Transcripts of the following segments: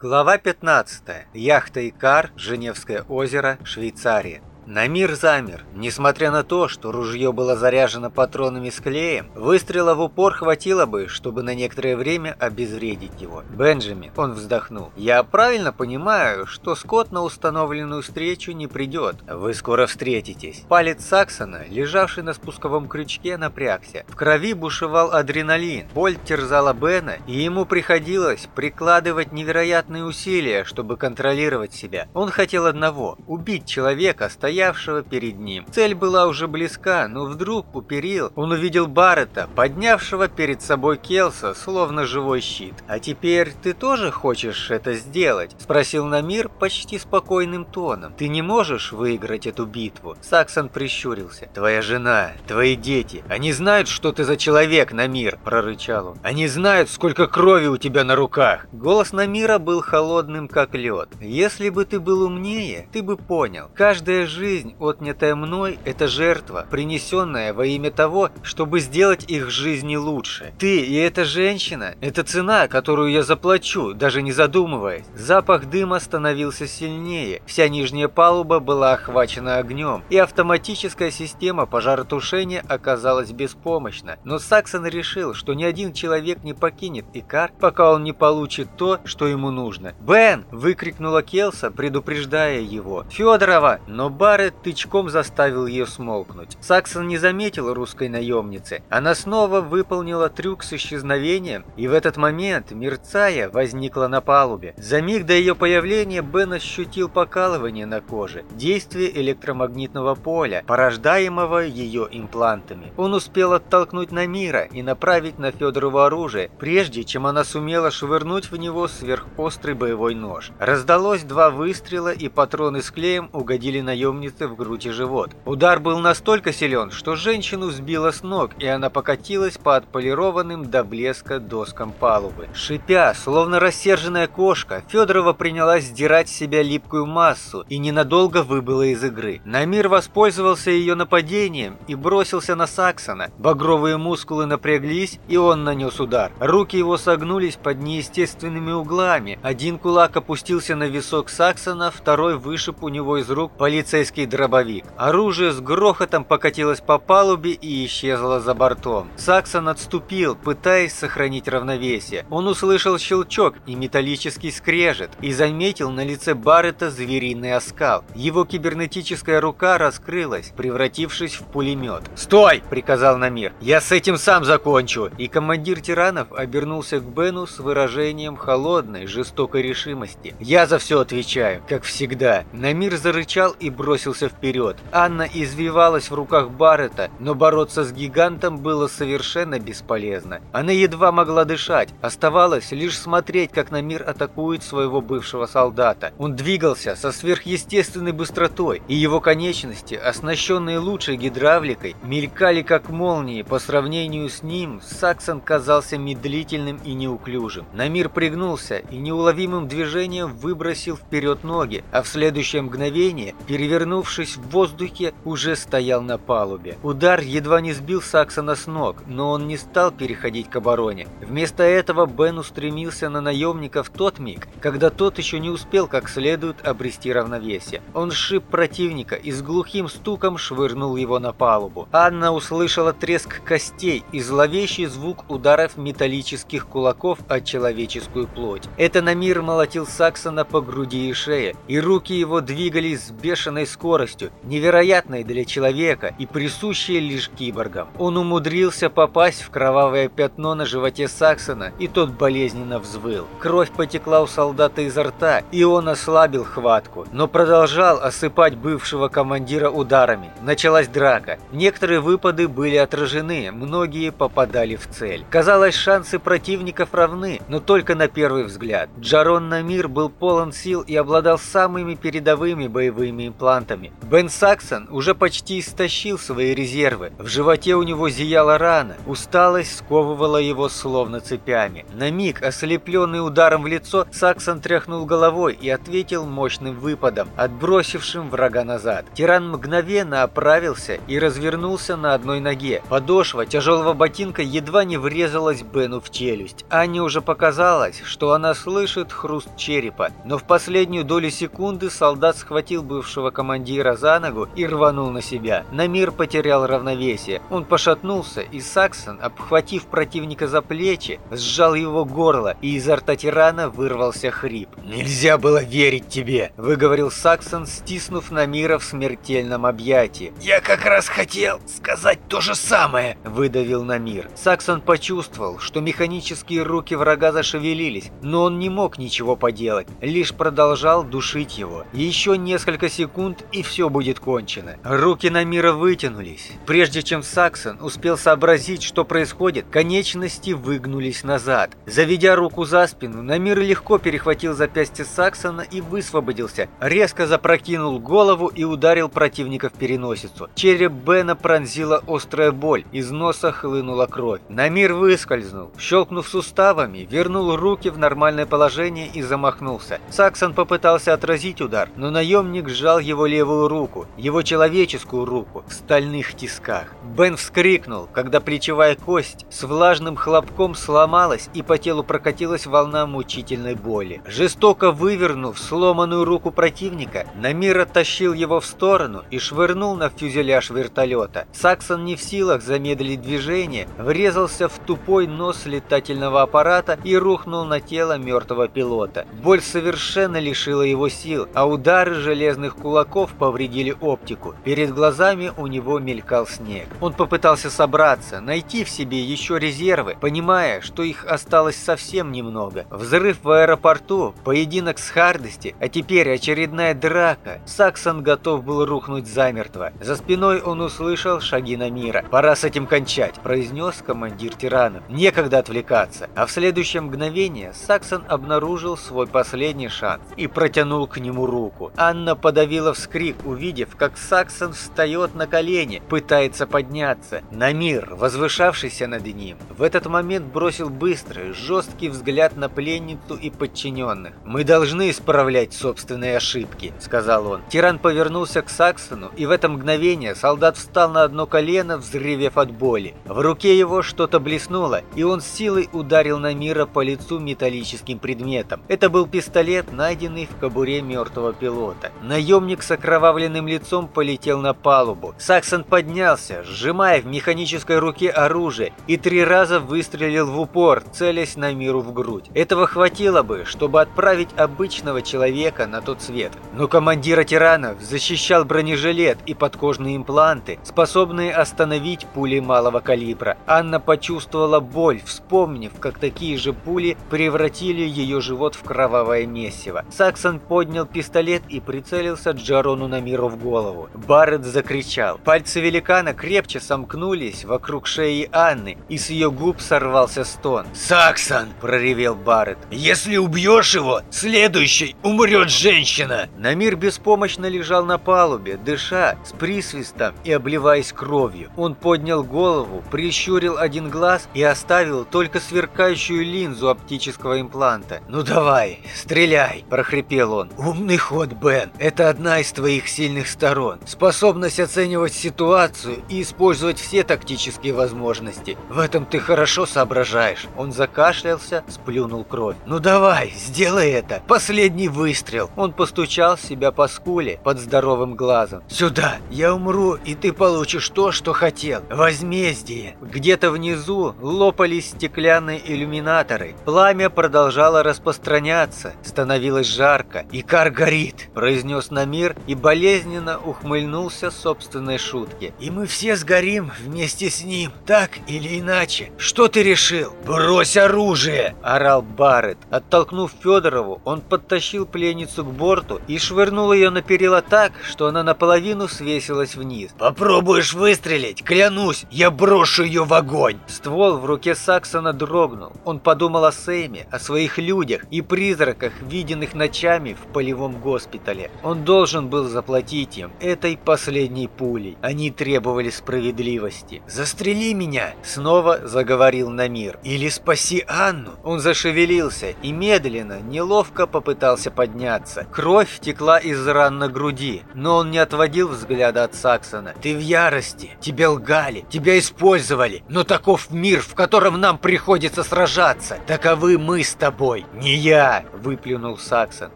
Глава 15. Яхта Икар, Женевское озеро, Швейцария. Намир замер. Несмотря на то, что ружье было заряжено патронами с клеем, выстрела в упор хватило бы, чтобы на некоторое время обезвредить его. «Бенджамин», он вздохнул, «я правильно понимаю, что Скотт на установленную встречу не придет. Вы скоро встретитесь». Палец Саксона, лежавший на спусковом крючке, напрягся. В крови бушевал адреналин, боль терзала Бена, и ему приходилось прикладывать невероятные усилия, чтобы контролировать себя. Он хотел одного – убить человека, стоящего стоявшего перед ним. Цель была уже близка, но вдруг у перил он увидел Баррета, поднявшего перед собой Келса, словно живой щит. «А теперь ты тоже хочешь это сделать?» – спросил Намир почти спокойным тоном. «Ты не можешь выиграть эту битву?» Саксон прищурился. «Твоя жена, твои дети, они знают, что ты за человек, Намир!» – прорычал он. «Они знают, сколько крови у тебя на руках!» Голос Намира был холодным, как лед. «Если бы ты был умнее, ты бы понял. Каждая жизнь жизнь, отнятая мной, это жертва, принесенная во имя того, чтобы сделать их жизни лучше. Ты и эта женщина – это цена, которую я заплачу, даже не задумываясь. Запах дыма становился сильнее, вся нижняя палуба была охвачена огнем, и автоматическая система пожаротушения оказалась беспомощна. Но Саксон решил, что ни один человек не покинет Икар, пока он не получит то, что ему нужно. «Бен!» – выкрикнула Келса, предупреждая его. «Федорова!» Но бар Барретт тычком заставил ее смолкнуть. Саксон не заметил русской наемницы. Она снова выполнила трюк с исчезновением, и в этот момент, мерцая, возникла на палубе. За миг до ее появления Бен ощутил покалывание на коже, действие электромагнитного поля, порождаемого ее имплантами. Он успел оттолкнуть Намира и направить на Федорову оружие, прежде чем она сумела швырнуть в него сверхострый боевой нож. Раздалось два выстрела, и патроны с клеем угодили наемнице наемницы в грудь и живот. Удар был настолько силен, что женщину сбило с ног, и она покатилась по отполированным до блеска доскам палубы. Шипя, словно рассерженная кошка, Федорова принялась сдирать с себя липкую массу и ненадолго выбыла из игры. Намир воспользовался ее нападением и бросился на Саксона. Багровые мускулы напряглись, и он нанес удар. Руки его согнулись под неестественными углами. Один кулак опустился на висок Саксона, второй вышиб у него из рук полицейский армейский дробовик. Оружие с грохотом покатилось по палубе и исчезло за бортом. Саксон отступил, пытаясь сохранить равновесие. Он услышал щелчок и металлический скрежет и заметил на лице Баррета звериный оскал. Его кибернетическая рука раскрылась, превратившись в пулемет. «Стой!» – приказал Намир. «Я с этим сам закончу!» И командир тиранов обернулся к Бену с выражением холодной, жестокой решимости. «Я за все отвечаю, как всегда!» Намир зарычал и бросил бросился вперед. Анна извивалась в руках Баррета, но бороться с гигантом было совершенно бесполезно. Она едва могла дышать, оставалось лишь смотреть, как на мир атакует своего бывшего солдата. Он двигался со сверхъестественной быстротой, и его конечности, оснащенные лучшей гидравликой, мелькали как молнии. По сравнению с ним, Саксон казался медлительным и неуклюжим. Намир пригнулся и неуловимым движением выбросил вперед ноги, а в следующее мгновение перевернул Перевернувшись в воздухе, уже стоял на палубе. Удар едва не сбил Саксона с ног, но он не стал переходить к обороне. Вместо этого Бен устремился на наемника в тот миг, когда тот еще не успел как следует обрести равновесие. Он сшиб противника и с глухим стуком швырнул его на палубу. Анна услышала треск костей и зловещий звук ударов металлических кулаков о человеческую плоть. Это Намир молотил Саксона по груди и шее, и руки его двигались с бешеной скоростью скоростью, невероятной для человека и присущей лишь киборгам. Он умудрился попасть в кровавое пятно на животе Саксона, и тот болезненно взвыл. Кровь потекла у солдата изо рта, и он ослабил хватку, но продолжал осыпать бывшего командира ударами. Началась драка. Некоторые выпады были отражены, многие попадали в цель. Казалось, шансы противников равны, но только на первый взгляд. Джарон Намир был полон сил и обладал самыми передовыми боевыми имплантами имплантами. Бен Саксон уже почти истощил свои резервы. В животе у него зияла рана. Усталость сковывала его словно цепями. На миг, ослепленный ударом в лицо, Саксон тряхнул головой и ответил мощным выпадом, отбросившим врага назад. Тиран мгновенно оправился и развернулся на одной ноге. Подошва тяжелого ботинка едва не врезалась Бену в челюсть. Анне уже показалось, что она слышит хруст черепа, но в последнюю долю секунды солдат схватил бывшего командира за ногу и рванул на себя. Намир потерял равновесие. Он пошатнулся, и Саксон, обхватив противника за плечи, сжал его горло, и изо рта тирана вырвался хрип. «Нельзя было верить тебе!» – выговорил Саксон, стиснув Намира в смертельном объятии. «Я как раз хотел сказать то же самое!» – выдавил Намир. Саксон почувствовал, что механические руки врага зашевелились, но он не мог ничего поделать, лишь продолжал душить его. Еще несколько секунд, и все будет кончено. Руки Намира вытянулись. Прежде чем Саксон успел сообразить, что происходит, конечности выгнулись назад. Заведя руку за спину, Намир легко перехватил запястье Саксона и высвободился. Резко запрокинул голову и ударил противника в переносицу. Череп Бена пронзила острая боль, из носа хлынула кровь. Намир выскользнул, щелкнув суставами, вернул руки в нормальное положение и замахнулся. Саксон попытался отразить удар, но наемник сжал его левую руку, его человеческую руку, в стальных тисках. Бен вскрикнул, когда плечевая кость с влажным хлопком сломалась и по телу прокатилась волна мучительной боли. Жестоко вывернув сломанную руку противника, Намир оттащил его в сторону и швырнул на фюзеляж вертолета. Саксон не в силах замедлить движение, врезался в тупой нос летательного аппарата и рухнул на тело мертвого пилота. Боль совершенно лишила его сил, а удары железных кулаков повредили оптику. Перед глазами у него мелькал снег. Он попытался собраться, найти в себе еще резервы, понимая, что их осталось совсем немного. Взрыв в аэропорту, поединок с Хардости, а теперь очередная драка. Саксон готов был рухнуть замертво. За спиной он услышал шаги на мира. «Пора с этим кончать», – произнес командир тиранов. «Некогда отвлекаться». А в следующее мгновение Саксон обнаружил свой последний шанс и протянул к нему руку. Анна подавила вскрик, увидев, как Саксон встает на колени, пытается подняться. На мир, возвышавшийся над ним, в этот момент бросил быстрый, жесткий взгляд на пленницу и подчиненных. «Мы должны исправлять собственные ошибки», — сказал он. Тиран повернулся к Саксону, и в это мгновение солдат встал на одно колено, взрывев от боли. В руке его что-то блеснуло, и он с силой ударил на мира по лицу металлическим предметом. Это был пистолет, найденный в кобуре мертвого пилота. Наемник с окровавленным лицом полетел на палубу. Саксон поднялся, сжимая в механической руке оружие, и три раза выстрелил в упор, целясь на миру в грудь. Этого хватило бы, чтобы отправить обычного человека на тот свет. Но командира тиранов защищал бронежилет и подкожные импланты, способные остановить пули малого калибра. Анна почувствовала боль, вспомнив, как такие же пули превратили ее живот в кровавое месиво. Саксон поднял пистолет и прицелился Джарону на миру в голову. Барретт закричал. Пальцы великана крепче сомкнулись вокруг шеи Анны, и с ее губ сорвался стон. «Саксон!» – проревел Барретт. «Если убьешь его, следующий умрет женщина!» Намир беспомощно лежал на палубе, дыша, с присвистом и обливаясь кровью. Он поднял голову, прищурил один глаз и оставил только сверкающую линзу оптического импланта. «Ну давай, стреляй!» – прохрипел он. «Умный ход, Бен. Это одна из твоих сильных сторон. Способность оценивать ситуацию и использовать все тактические возможности. В этом ты хорошо соображаешь». Он закашлялся, сплюнул кровь. «Ну давай, сделай это. Последний выстрел». Он постучал себя по скуле под здоровым глазом. «Сюда. Я умру, и ты получишь то, что хотел. Возмездие». Где-то внизу лопались стеклянные иллюминаторы. Пламя продолжало распространяться. Становилось жарко. «Икар горит», – произнес Намир и болезненно ухмыльнулся собственной шутке. «И мы все сгорим вместе с ним, так или иначе. Что ты решил? Брось оружие!» – орал Барретт. Оттолкнув Федорову, он подтащил пленницу к борту и швырнул ее на перила так, что она наполовину свесилась вниз. «Попробуешь выстрелить, клянусь, я брошу ее в огонь!» Ствол в руке Саксона дрогнул. Он подумал о Сейме, о своих людях и призраках, виденных ночами в полевом госпитале. Он должен был был заплатить им этой последней пулей. Они требовали справедливости. «Застрели меня!» — снова заговорил Намир. «Или спаси Анну!» Он зашевелился и медленно, неловко попытался подняться. Кровь текла из ран на груди, но он не отводил взгляда от Саксона. «Ты в ярости! Тебя лгали! Тебя использовали! Но таков мир, в котором нам приходится сражаться! Таковы мы с тобой! Не я!» — выплюнул Саксон.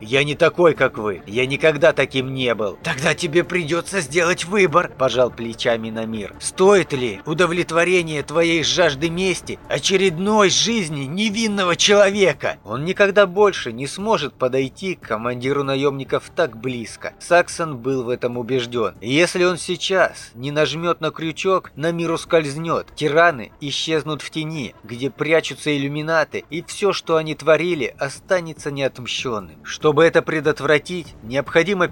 «Я не такой, как вы! Я никогда таким не был!» «Тогда тебе придется сделать выбор!» — пожал плечами Намир. «Стоит ли удовлетворение твоей жажды мести очередной жизни невинного человека?» Он никогда больше не сможет подойти к командиру наемников так близко. Саксон был в этом убежден. Если он сейчас не нажмет на крючок, на мир ускользнет. Тираны исчезнут в тени, где прячутся иллюминаты, и все, что они творили, останется неотмщенным. Чтобы это предотвратить, необходимо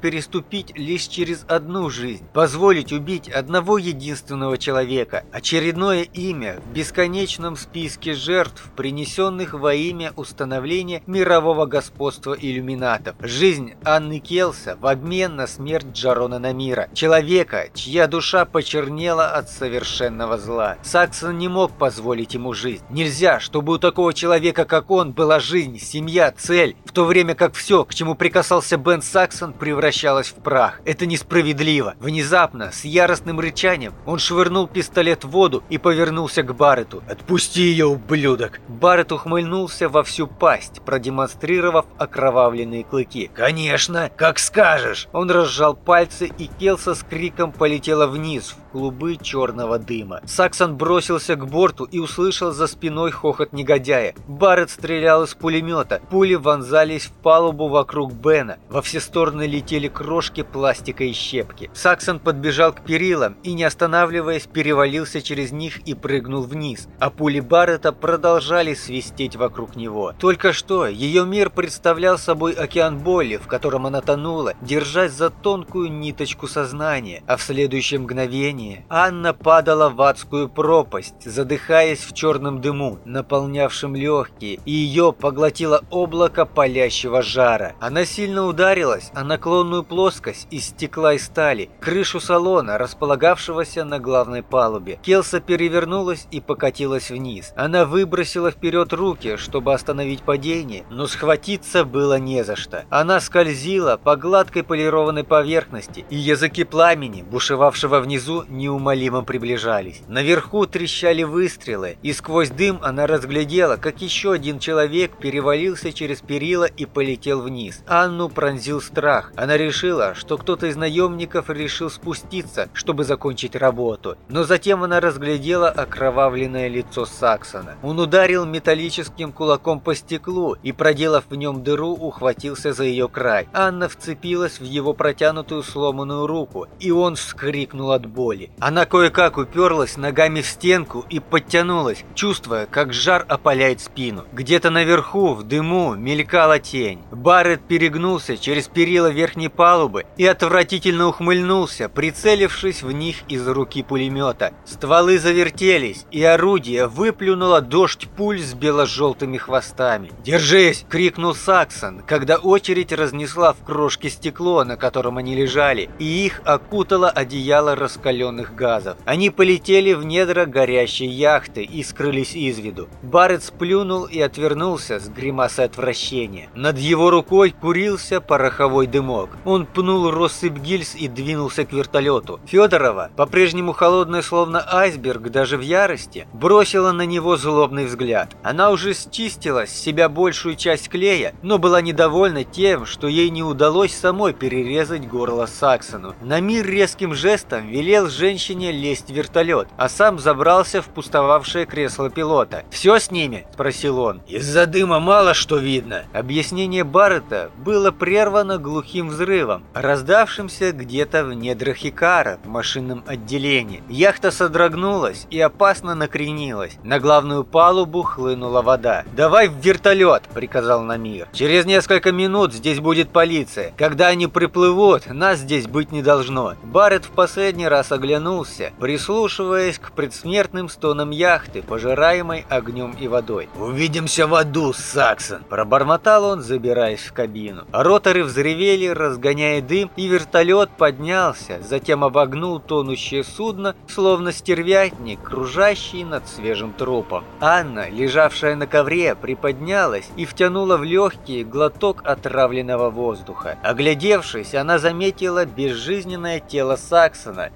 переступить лишь через одну жизнь, позволить убить одного единственного человека, очередное имя в бесконечном списке жертв, принесенных во имя установления мирового господства иллюминатов. Жизнь Анны Келса в обмен на смерть Джарона Намира, человека, чья душа почернела от совершенного зла. Саксон не мог позволить ему жизнь. Нельзя, чтобы у такого человека, как он, была жизнь, семья, цель, в то время как все, к чему прикасался Бен Саксон, превращалось в прах. Это несправедливо. Внезапно, с яростным рычанием, он швырнул пистолет в воду и повернулся к Баррету. «Отпусти ее, ублюдок!» Баррет ухмыльнулся во всю пасть, продемонстрировав окровавленные клыки. «Конечно, как скажешь!» Он разжал пальцы, и Келса с криком полетела вниз, в клубы черного дыма. Саксон бросился к борту и услышал за спиной хохот негодяя. Барретт стрелял из пулемета. Пули вонзались в палубу вокруг Бена. Во все стороны летели крошки пластика и щепки. Саксон подбежал к перилам и, не останавливаясь, перевалился через них и прыгнул вниз. А пули Барретта продолжали свистеть вокруг него. Только что ее мир представлял собой океан боли, в котором она тонула, держась за тонкую ниточку сознания. А в следующее мгновение Анна падала в адскую пропасть, задыхаясь в черном дыму, наполнявшем легкие, и ее поглотило облако палящего жара. Она сильно ударилась о наклонную плоскость из стекла и стали, крышу салона, располагавшегося на главной палубе. Келса перевернулась и покатилась вниз. Она выбросила вперед руки, чтобы остановить падение, но схватиться было не за что. Она скользила по гладкой полированной поверхности, и языки пламени, бушевавшего внизу, неумолимо приближались. Наверху трещали выстрелы, и сквозь дым она разглядела, как еще один человек перевалился через перила и полетел вниз. Анну пронзил страх. Она решила, что кто-то из наемников решил спуститься, чтобы закончить работу. Но затем она разглядела окровавленное лицо Саксона. Он ударил металлическим кулаком по стеклу и, проделав в нем дыру, ухватился за ее край. Анна вцепилась в его протянутую сломанную руку, и он вскрикнул от боли. Она кое-как уперлась ногами в стенку и подтянулась, чувствуя, как жар опаляет спину. Где-то наверху, в дыму, мелькала тень. Барретт перегнулся через перила верхней палубы и отвратительно ухмыльнулся, прицелившись в них из руки пулемета. Стволы завертелись, и орудие выплюнуло дождь пуль с бело-желтыми хвостами. «Держись!» — крикнул Саксон, когда очередь разнесла в крошки стекло, на котором они лежали, и их окутало одеяло раскаленных газов. Они полетели в недра горящей яхты и скрылись из виду. Барретт сплюнул и отвернулся с гримасой отвращения. Над его рукой курился пороховой дымок. Он пнул россыпь гильз и двинулся к вертолету. Федорова, по-прежнему холодная словно айсберг даже в ярости, бросила на него злобный взгляд. Она уже счистила с себя большую часть клея, но была недовольна тем, что ей не удалось самой перерезать горло Саксону. Намир резким жестом велел женщине лезть в вертолет, а сам забрался в пустовавшее кресло пилота. «Все с ними?» – спросил он. «Из-за дыма мало что видно». Объяснение Баррета было прервано глухим взрывом, раздавшимся где-то в недрах Икара в машинном отделении. Яхта содрогнулась и опасно накренилась. На главную палубу хлынула вода. «Давай в вертолет!» – приказал Намир. «Через несколько минут здесь будет полиция. Когда они приплывут, нас здесь быть не должно». Баррет в последний раз оглянулся оглянулся, прислушиваясь к предсмертным стонам яхты, пожираемой огнем и водой. «Увидимся в аду, Саксон!» – пробормотал он, забираясь в кабину. Роторы взревели, разгоняя дым, и вертолет поднялся, затем обогнул тонущее судно, словно стервятник, кружащий над свежим трупом. Анна, лежавшая на ковре, приподнялась и втянула в легкие глоток отравленного воздуха. Оглядевшись, она заметила безжизненное тело Саксона,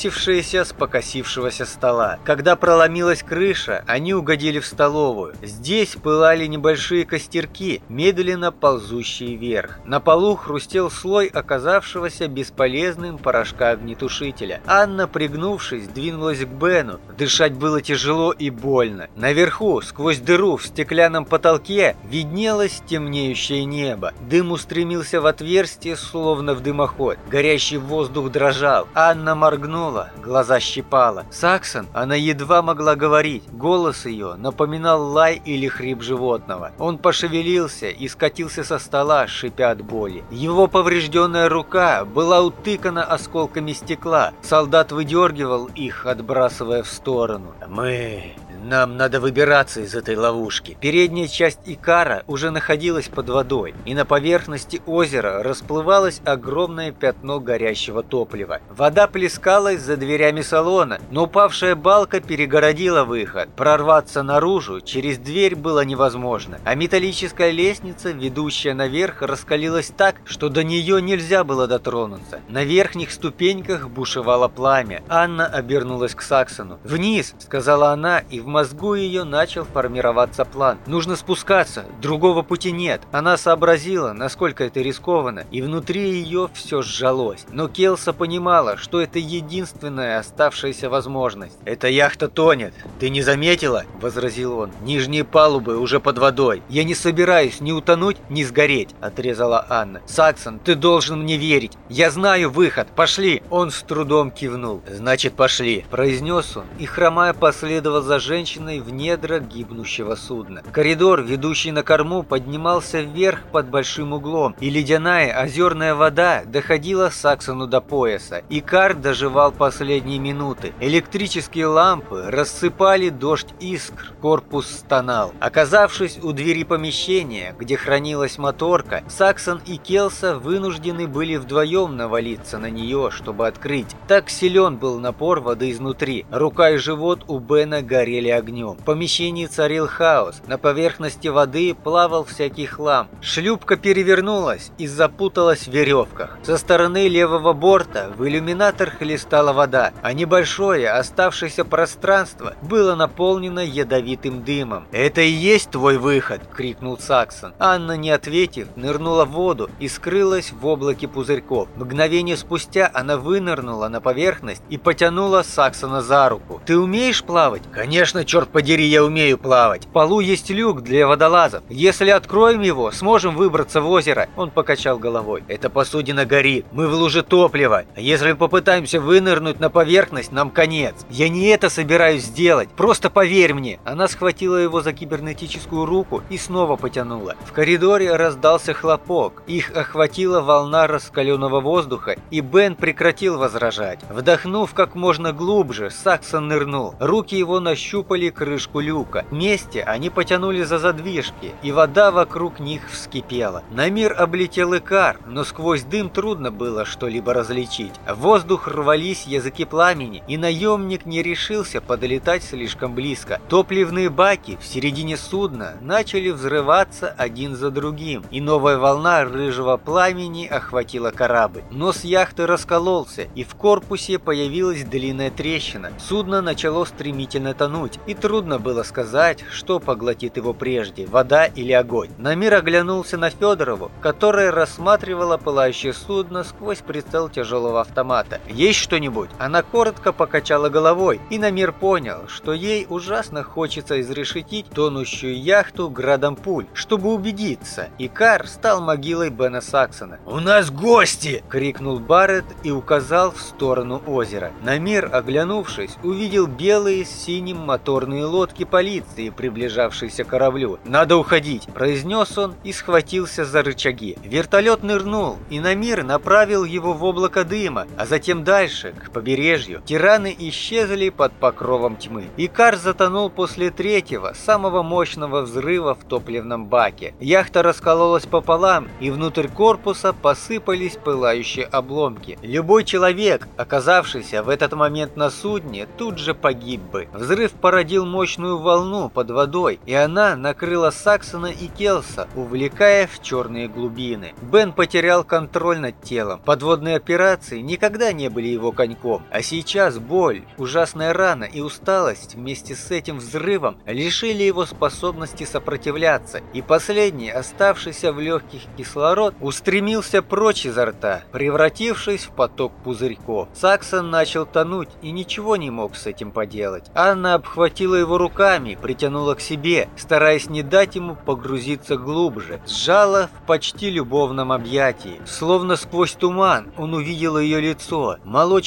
свесившееся с покосившегося стола. Когда проломилась крыша, они угодили в столовую. Здесь пылали небольшие костерки, медленно ползущие вверх. На полу хрустел слой оказавшегося бесполезным порошка огнетушителя. Анна, пригнувшись, двинулась к Бену. Дышать было тяжело и больно. Наверху, сквозь дыру в стеклянном потолке, виднелось темнеющее небо. Дым устремился в отверстие, словно в дымоход. Горящий воздух дрожал. Анна моргнула, глаза щипала. Саксон, она едва могла говорить. Голос ее напоминал лай или хрип животного. Он пошевелился и скатился со стола, шипя от боли. Его поврежденная рука была утыкана осколками стекла. Солдат выдергивал их, отбрасывая в сторону. «Мы нам надо выбираться из этой ловушки. Передняя часть Икара уже находилась под водой, и на поверхности озера расплывалось огромное пятно горящего топлива. Вода плескалась за дверями салона, но упавшая балка перегородила выход. Прорваться наружу через дверь было невозможно, а металлическая лестница, ведущая наверх, раскалилась так, что до нее нельзя было дотронуться. На верхних ступеньках бушевало пламя. Анна обернулась к Саксону. «Вниз!» — сказала она, и в мозгу ее начал формироваться план. Нужно спускаться, другого пути нет. Она сообразила, насколько это рискованно, и внутри ее все сжалось. Но Келса понимала, что это единственная оставшаяся возможность. «Эта яхта тонет. Ты не заметила?» – возразил он. «Нижние палубы уже под водой. Я не собираюсь ни утонуть, ни сгореть», – отрезала Анна. «Саксон, ты должен мне верить. Я знаю выход. Пошли!» Он с трудом кивнул. «Значит, пошли», – произнес он, и хромая последовал за женщиной, в недра гибнущего судна. Коридор, ведущий на корму, поднимался вверх под большим углом, и ледяная озерная вода доходила Саксону до пояса. Икар доживал последние минуты. Электрические лампы рассыпали дождь искр, корпус стонал. Оказавшись у двери помещения, где хранилась моторка, Саксон и Келса вынуждены были вдвоем навалиться на нее, чтобы открыть. Так силен был напор воды изнутри. Рука и живот у Бена горели огнем. В помещении царил хаос. На поверхности воды плавал всякий хлам. Шлюпка перевернулась и запуталась в веревках. Со стороны левого борта в иллюминатор хлестала вода, а небольшое оставшееся пространство было наполнено ядовитым дымом. «Это и есть твой выход!» – крикнул Саксон. Анна, не ответив, нырнула в воду и скрылась в облаке пузырьков. Мгновение спустя она вынырнула на поверхность и потянула Саксона за руку. «Ты умеешь плавать?» «Конечно, черт подери, я умею плавать. В полу есть люк для водолазов. Если откроем его, сможем выбраться в озеро. Он покачал головой. Эта посудина горит. Мы в луже топлива. А если попытаемся вынырнуть на поверхность, нам конец. Я не это собираюсь сделать. Просто поверь мне. Она схватила его за кибернетическую руку и снова потянула. В коридоре раздался хлопок. Их охватила волна раскаленного воздуха, и Бен прекратил возражать. Вдохнув как можно глубже, Саксон нырнул. Руки его нащупали крышку люка. Вместе они потянули за задвижки, и вода вокруг них вскипела. На мир облетел Икар, но сквозь дым трудно было что-либо различить. Воздух рвались языки пламени, и наемник не решился подлетать слишком близко. Топливные баки в середине судна начали взрываться один за другим, и новая волна рыжего пламени охватила корабль. Нос яхты раскололся, и в корпусе появилась длинная трещина. Судно начало стремительно тонуть и трудно было сказать, что поглотит его прежде, вода или огонь. Намир оглянулся на Федорову, которая рассматривала пылающее судно сквозь прицел тяжелого автомата. «Есть что-нибудь?» Она коротко покачала головой, и Намир понял, что ей ужасно хочется изрешетить тонущую яхту градом пуль, чтобы убедиться. Икар стал могилой Бена Саксона. «У нас гости!» — крикнул Барретт и указал в сторону озера. Намир, оглянувшись, увидел белые с синим мотор моторные лодки полиции, приближавшиеся к кораблю. «Надо уходить!» – произнес он и схватился за рычаги. Вертолет нырнул, и Намир направил его в облако дыма, а затем дальше, к побережью. Тираны исчезли под покровом тьмы. Икар затонул после третьего, самого мощного взрыва в топливном баке. Яхта раскололась пополам, и внутрь корпуса посыпались пылающие обломки. Любой человек, оказавшийся в этот момент на судне, тут же погиб бы. Взрыв породил мощную волну под водой, и она накрыла Саксона и Келса, увлекая в черные глубины. Бен потерял контроль над телом. Подводные операции никогда не были его коньком, а сейчас боль, ужасная рана и усталость вместе с этим взрывом лишили его способности сопротивляться, и последний, оставшийся в легких кислород, устремился прочь изо рта, превратившись в поток пузырьков. Саксон начал тонуть и ничего не мог с этим поделать. Анна обхватила его руками, притянула к себе, стараясь не дать ему погрузиться глубже, сжала в почти любовном объятии. Словно сквозь туман он увидел ее лицо,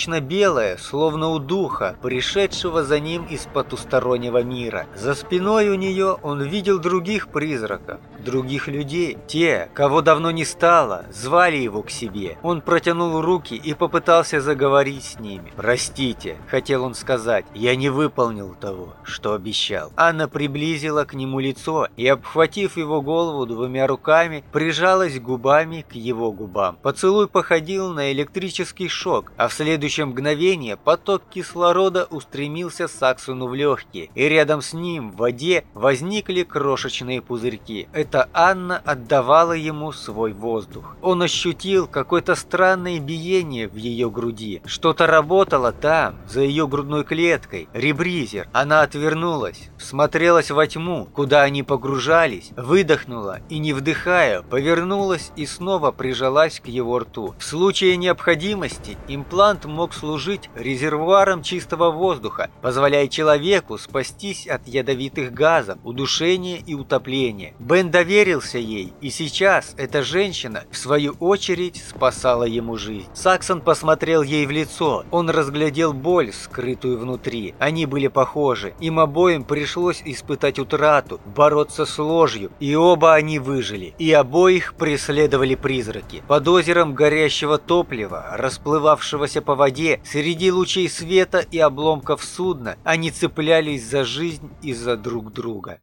молочно-белое, словно у духа, пришедшего за ним из потустороннего мира. За спиной у нее он видел других призраков, других людей. Те, кого давно не стало, звали его к себе. Он протянул руки и попытался заговорить с ними. «Простите», — хотел он сказать, — «я не выполнил того, что обещал». Анна приблизила к нему лицо и, обхватив его голову двумя руками, прижалась губами к его губам. Поцелуй походил на электрический шок, а в следующее мгновение поток кислорода устремился Саксону в легкие, и рядом с ним в воде возникли крошечные пузырьки. Это Анна отдавала ему свой воздух. Он ощутил какое-то странное биение в ее груди. Что-то работало там, за ее грудной клеткой. Ребризер. Она отвернулась, смотрелась во тьму, куда они погружались, выдохнула и, не вдыхая, повернулась и снова прижалась к его рту. В случае необходимости имплант мог служить резервуаром чистого воздуха, позволяя человеку спастись от ядовитых газов, удушения и утопления. Бен доверился ей, и сейчас эта женщина, в свою очередь, спасала ему жизнь. Саксон посмотрел ей в лицо. Он разглядел боль, скрытую внутри. Они были похожи. Им обоим пришлось испытать утрату, бороться с ложью, и оба они выжили. И обоих преследовали призраки. Под озером горящего топлива, расплывавшегося по воде, среди лучей света и обломков судна, они цеплялись за жизнь и за друг друга.